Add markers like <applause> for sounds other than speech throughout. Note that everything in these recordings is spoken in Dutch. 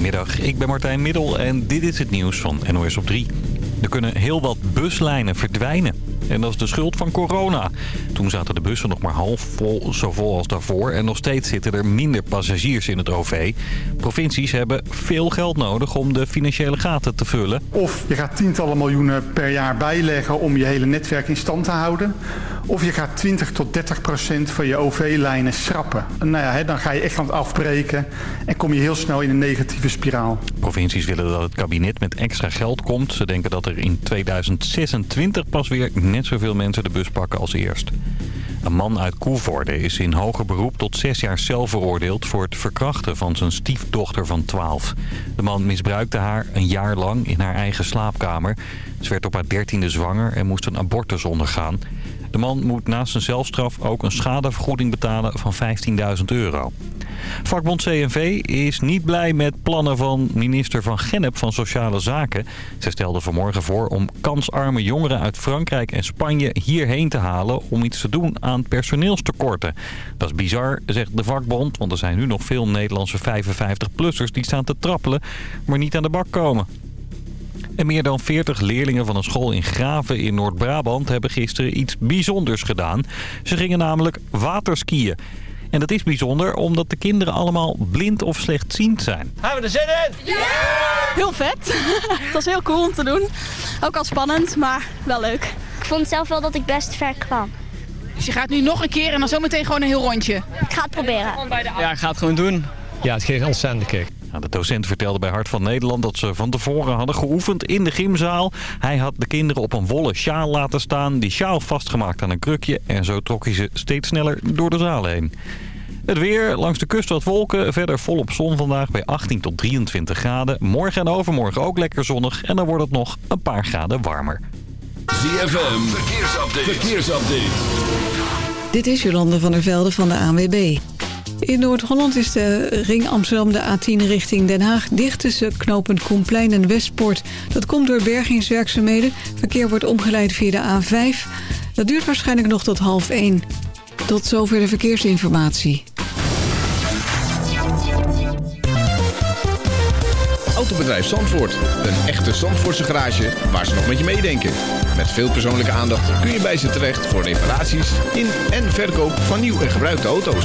Goedemiddag, ik ben Martijn Middel en dit is het nieuws van NOS op 3. Er kunnen heel wat buslijnen verdwijnen. En dat is de schuld van corona. Toen zaten de bussen nog maar half vol, zo vol als daarvoor. En nog steeds zitten er minder passagiers in het OV. Provincies hebben veel geld nodig om de financiële gaten te vullen. Of je gaat tientallen miljoenen per jaar bijleggen om je hele netwerk in stand te houden. Of je gaat 20 tot 30 procent van je OV-lijnen schrappen. Nou ja, dan ga je echt aan het afbreken en kom je heel snel in een negatieve spiraal. Provincies willen dat het kabinet met extra geld komt. Ze denken dat er in 2026 pas weer net zoveel mensen de bus pakken als eerst. Een man uit Koevoorde is in hoger beroep tot zes jaar cel veroordeeld... voor het verkrachten van zijn stiefdochter van 12. De man misbruikte haar een jaar lang in haar eigen slaapkamer. Ze werd op haar dertiende zwanger en moest een abortus ondergaan. De man moet naast zijn zelfstraf ook een schadevergoeding betalen van 15.000 euro. Vakbond CNV is niet blij met plannen van minister Van Gennep van Sociale Zaken. Ze stelde vanmorgen voor om kansarme jongeren uit Frankrijk en Spanje hierheen te halen... om iets te doen aan personeelstekorten. Dat is bizar, zegt de vakbond, want er zijn nu nog veel Nederlandse 55-plussers die staan te trappelen... maar niet aan de bak komen. En meer dan 40 leerlingen van een school in Graven in Noord-Brabant hebben gisteren iets bijzonders gedaan. Ze gingen namelijk waterskiën. En dat is bijzonder omdat de kinderen allemaal blind of slechtziend zijn. Hebben we er zin in? Ja! Heel vet. <laughs> Het was heel cool om te doen. Ook al spannend, maar wel leuk. Ik vond zelf wel dat ik best ver kwam. Dus je gaat nu nog een keer en dan zometeen gewoon een heel rondje? Ik ga het proberen. Ja, ik ga het gewoon doen. Ja, het geeft ontzettend kick. De docent vertelde bij Hart van Nederland dat ze van tevoren hadden geoefend in de gymzaal. Hij had de kinderen op een wollen sjaal laten staan, die sjaal vastgemaakt aan een krukje en zo trok hij ze steeds sneller door de zaal heen. Het weer, langs de kust wat wolken, verder volop zon vandaag bij 18 tot 23 graden. Morgen en overmorgen ook lekker zonnig en dan wordt het nog een paar graden warmer. ZFM, verkeersupdate. verkeersupdate. Dit is Jolande van der Velde van de ANWB. In Noord-Holland is de ring Amsterdam de A10 richting Den Haag dicht tussen knooppunt Koenplein en Westpoort. Dat komt door bergingswerkzaamheden. Verkeer wordt omgeleid via de A5. Dat duurt waarschijnlijk nog tot half 1. Tot zover de verkeersinformatie. Autobedrijf Zandvoort. Een echte Zandvoortse garage waar ze nog met je meedenken. Met veel persoonlijke aandacht kun je bij ze terecht voor reparaties in en verkoop van nieuw en gebruikte auto's.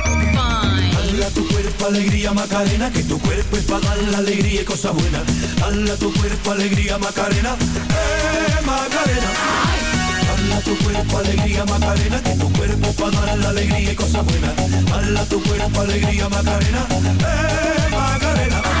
Tu cuerpo alegría Macarena, que tu cuerpo es para dar la alegría y cosa buena. Hala tu cuerpo alegría Macarena, eh Macarena. Hala tu cuerpo alegría Macarena, que tu cuerpo para dar la alegría y cosa buena. Alla tu cuerpo alegría Macarena, eh Macarena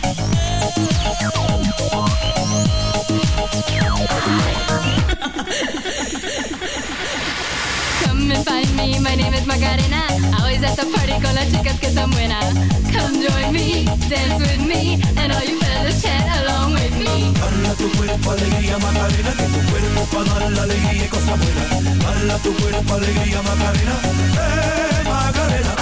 is Macarena. Always at the party con las chicas que están buenas Come join me, dance with me And all you fellas chat along with me. Bala tu cuerpo alegría Macarena Que tu cuerpo para dar la alegría y cosas buenas Bala tu cuerpo alegría Macarena Eh Macarena.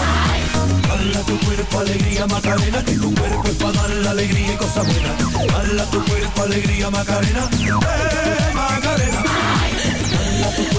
Bala tu cuerpo alegría Macarena Que tu cuerpo es para dar la alegría y cosas buenas Bala tu cuerpo alegría Macarena Eh Macarena. Bala tu cuerpo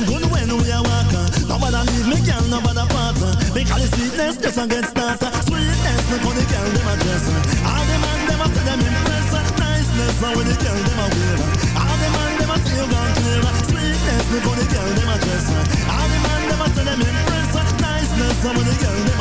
feel good when we are walking. Nobody leave me, girl, nobody part. Because the sweetness just a get started. Sweetness, look how the girl them a dress. All the man them a say them impressed. Niceness, when the girl them a wear. All the man them a say you gone clear. Sweetness, look how the girl them a dress. All the man them a say them impressed. Niceness, when the girl them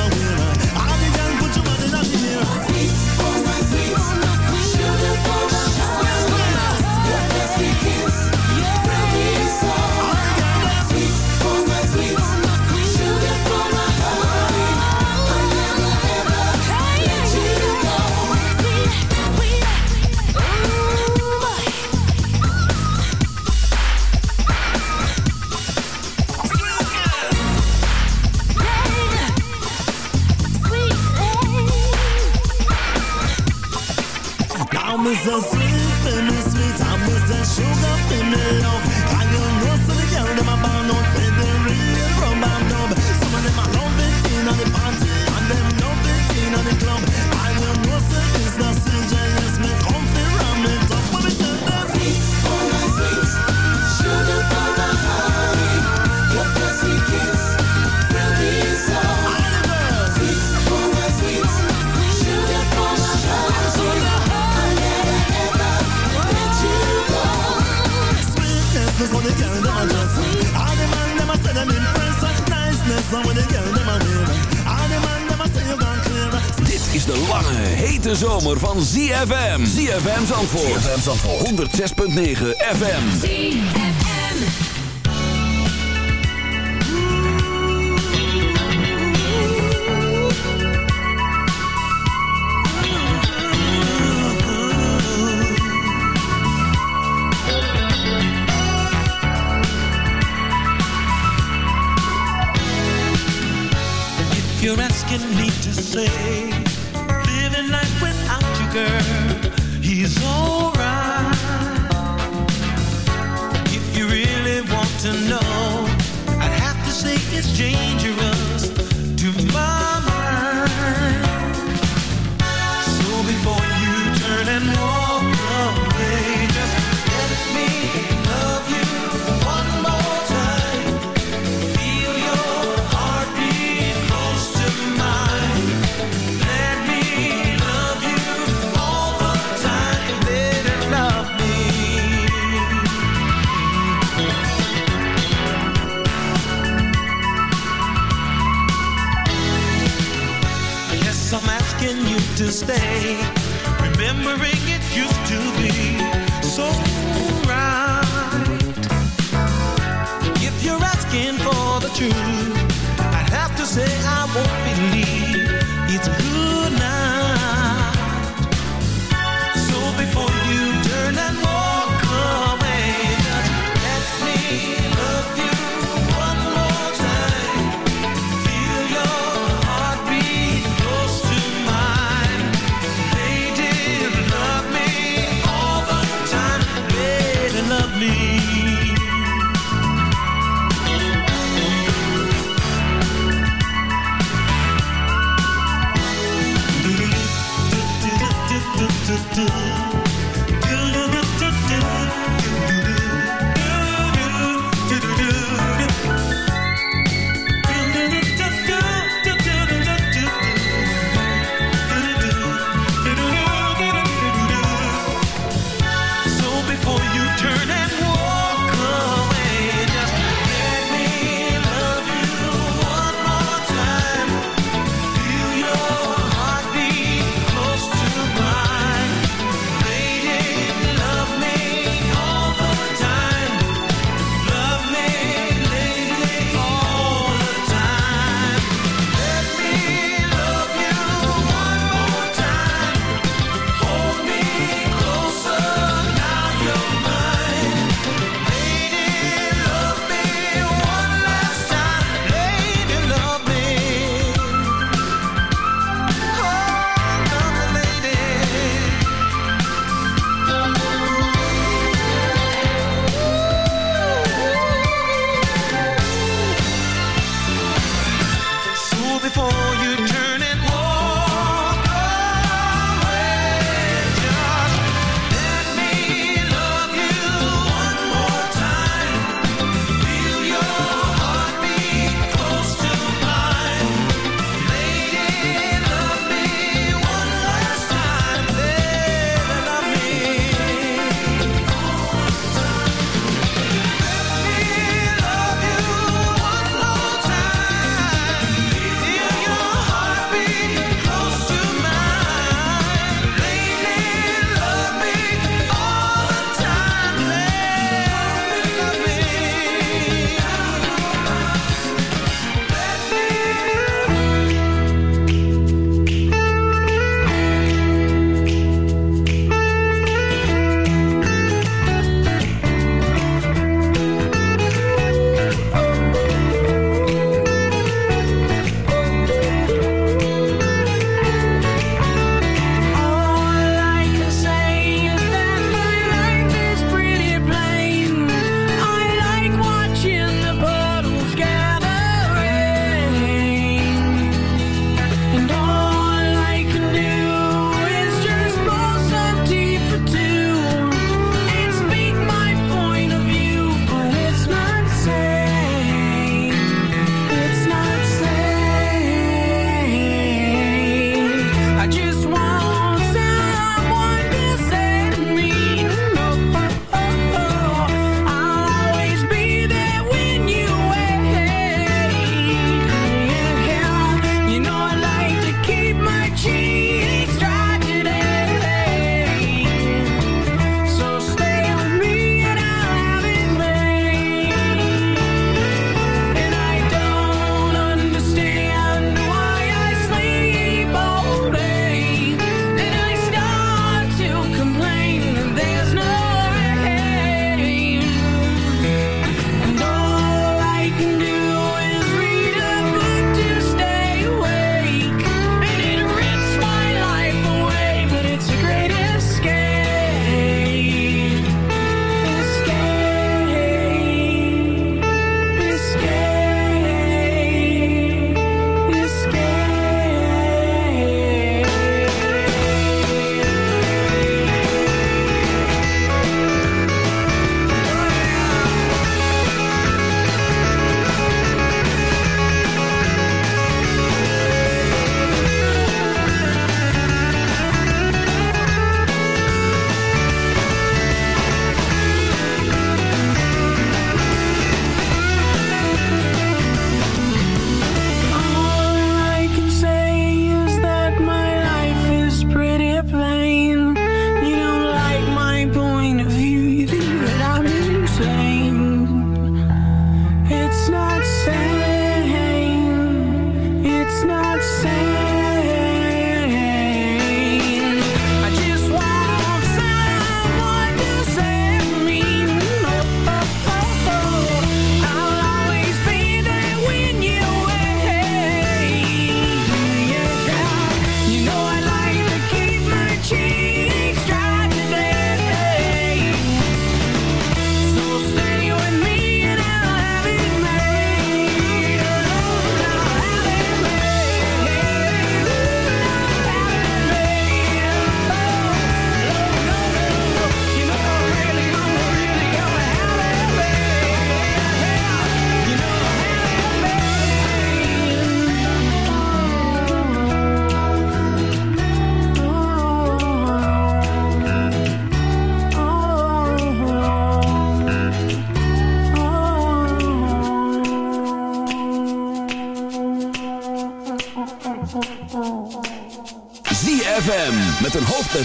zomer van ZFM. ZFM Zandvoort. ZFM Zandvoort. 106.9 FM. ZFM. If you're asking me to say To.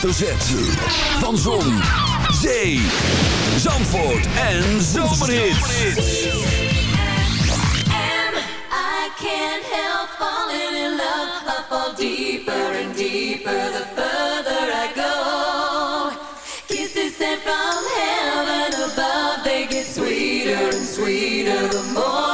hoofdletter Z van Zon, Zee, Zandvoort en Zomerhits. I can't help falling in love. I fall deeper and deeper the further I go. Kisses sent from heaven above. They get sweeter and sweeter the more.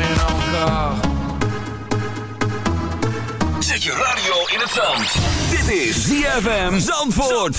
je nou? Zet je radio in het zand. Dit is ZFM Zandvoort.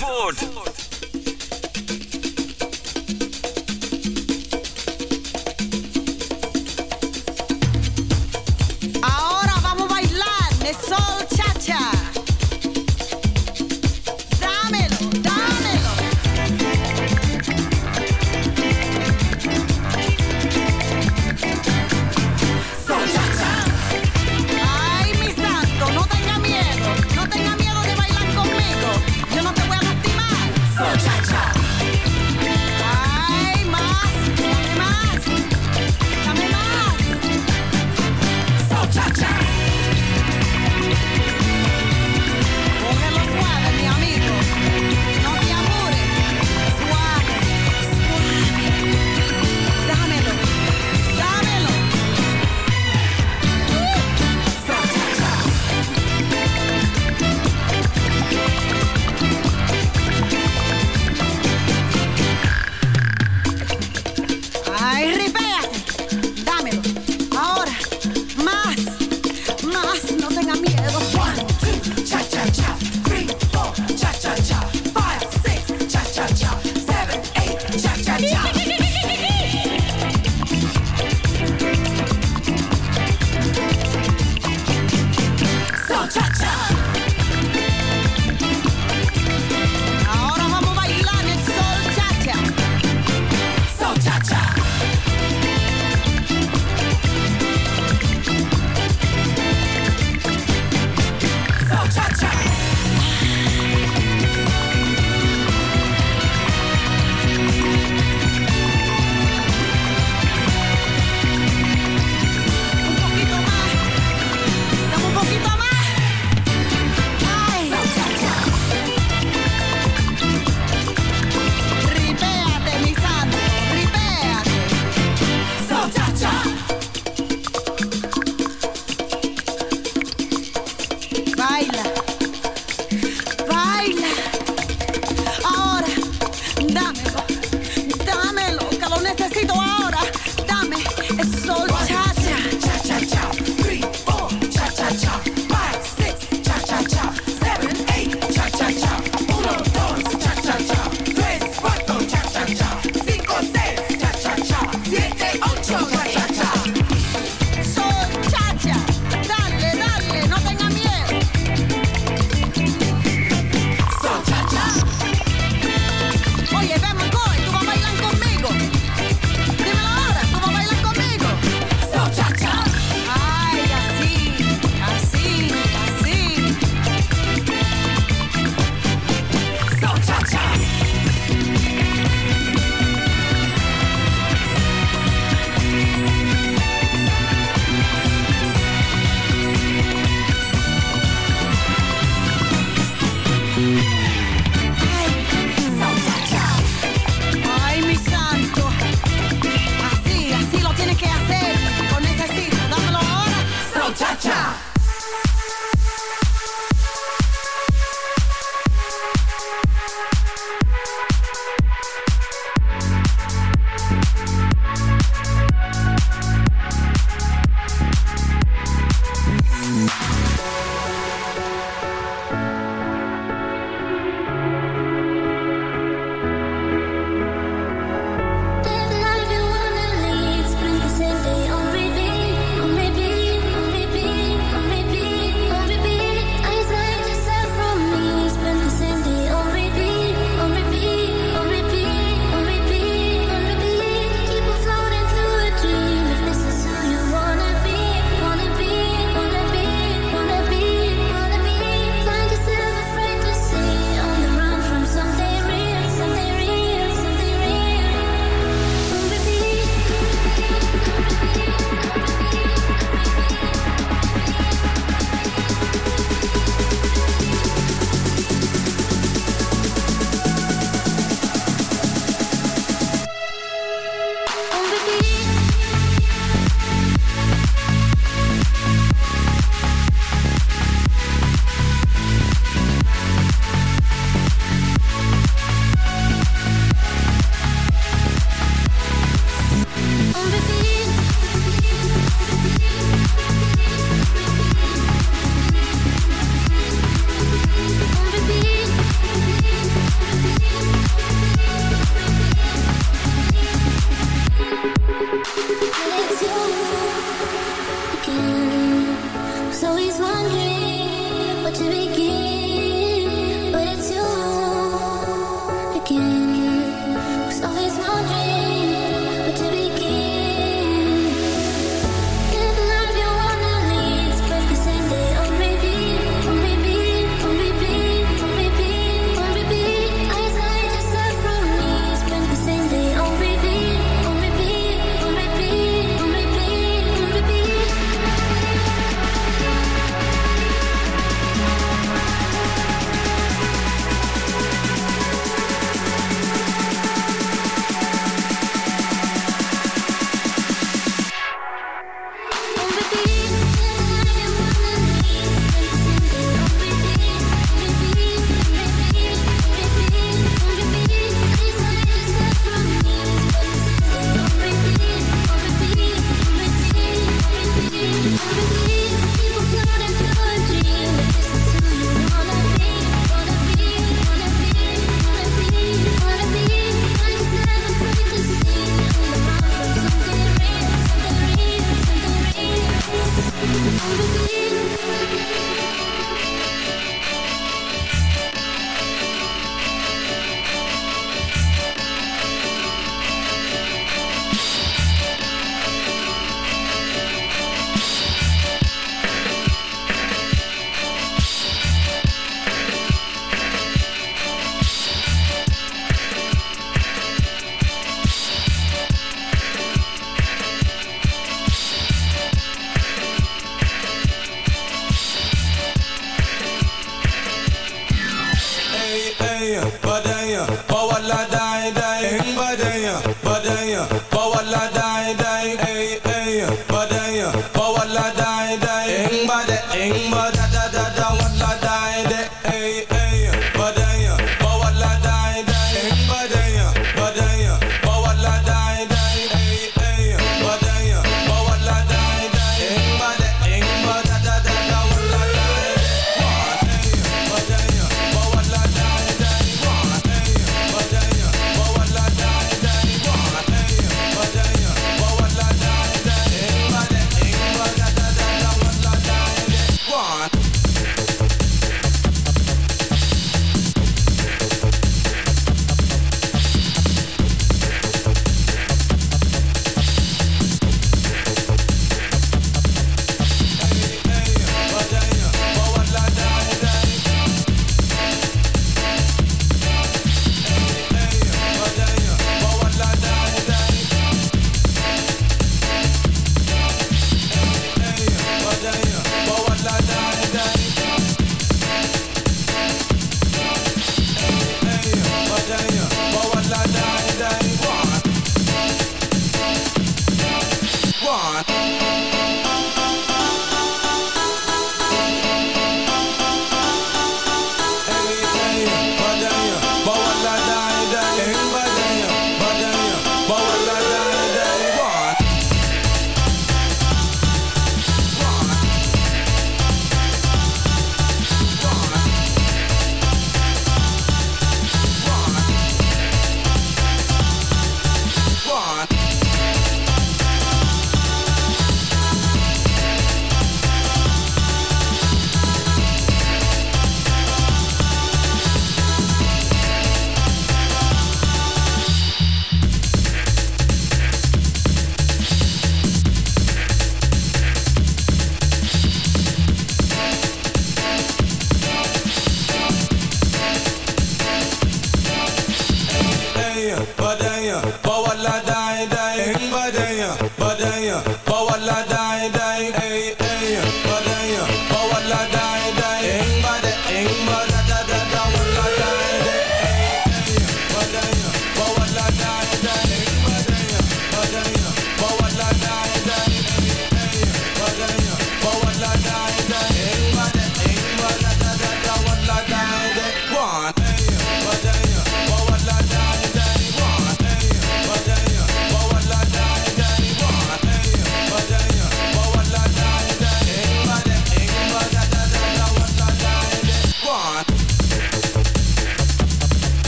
la da